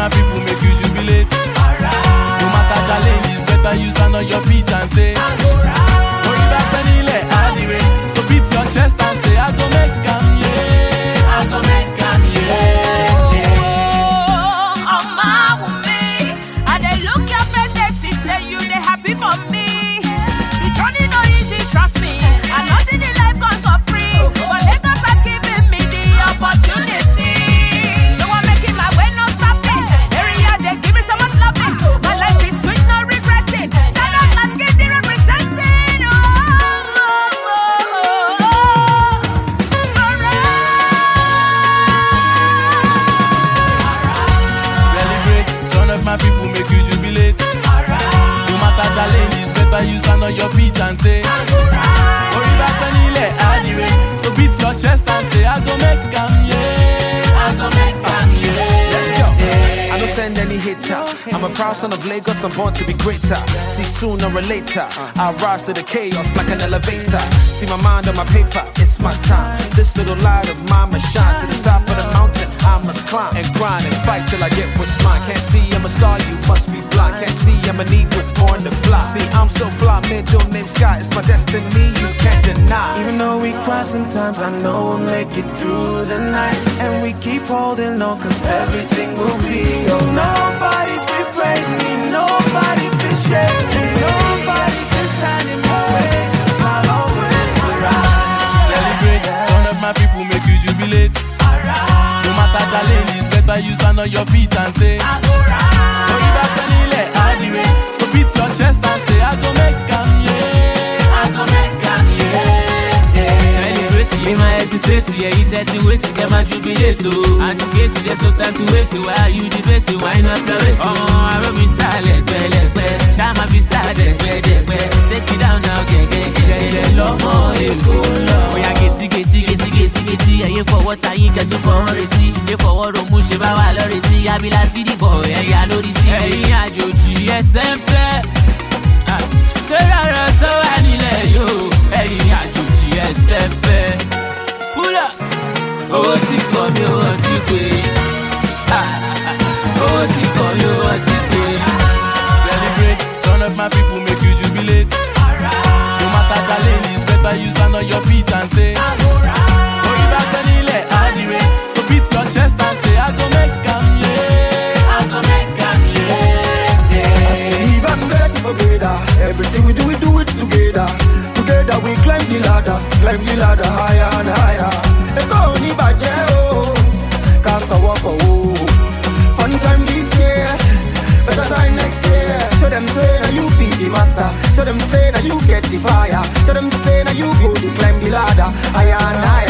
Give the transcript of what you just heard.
my people, make you jubilate. Alright. No matter challenge, it's better you stand on your feet. my people make you jubilate. Alright. No matter the challenge, it's better you stand on your feet and say, I'm alright. Or if I turn it, I So beat your chest and say, I go make them, yeah. I go make them, yeah. Let's go. I don't send any hater. I'm a proud son of Lagos, I'm born to be greater. See sooner or later, I rise to the chaos like an elevator. See my mind on my paper, it's my time. This little light of mine shine to the top I must climb and grind and fight till I get what's mine. Can't see I'm a star. You must be blind. Can't see I'm an eagle born to fly. See I'm so fly. Middle name sky. It's my destiny. You can't deny. Even though we cry sometimes, I know we'll make it through the night. And we keep holding on, cause everything will be so nobody fit break challenge, it's better you stand on your feet and say, Orí bá tán nílẹ̀ àdìrẹ. So beat your chest and say, I go make am, yeah. I go make am, yeah. yeah. Celebrate, you my hesitate, yeah, you tẹ́tí wait, kẹ́ máa jubilate o. Anticipate, there's no time to waste, why you debate, why not florist? Ọmọ aró mi sá lẹ́gbẹ̀lẹ́gbẹ̀, ṣá máa fi star dẹ̀gbẹ̀dẹ̀gbẹ̀. Take it down now, gẹ̀gẹ̀, jẹjẹ lọ́mọ èkó ẹ̀yẹ fọwọ́ ta yín kẹ́tù fọwọ́ retí. Ilé fọwọ́ romú ṣe bá wà lọ́rẹ̀tí, abilá gidi bọ̀ ẹ̀yà lórí sí. Ẹ̀yin àjòjì ẹsẹ̀ ń pẹ́ ṣé rárá tó wà nílẹ̀ yóò climb the ladder higher and higher. Ẹ̀kọ́ ní bàjẹ́ o, ká sọ̀wọ́ pọ̀ o. Fun time this year, better time next year. Show them say na you be the master. Show them say na you get the fire. Show them say na you go the climb the ladder higher and higher,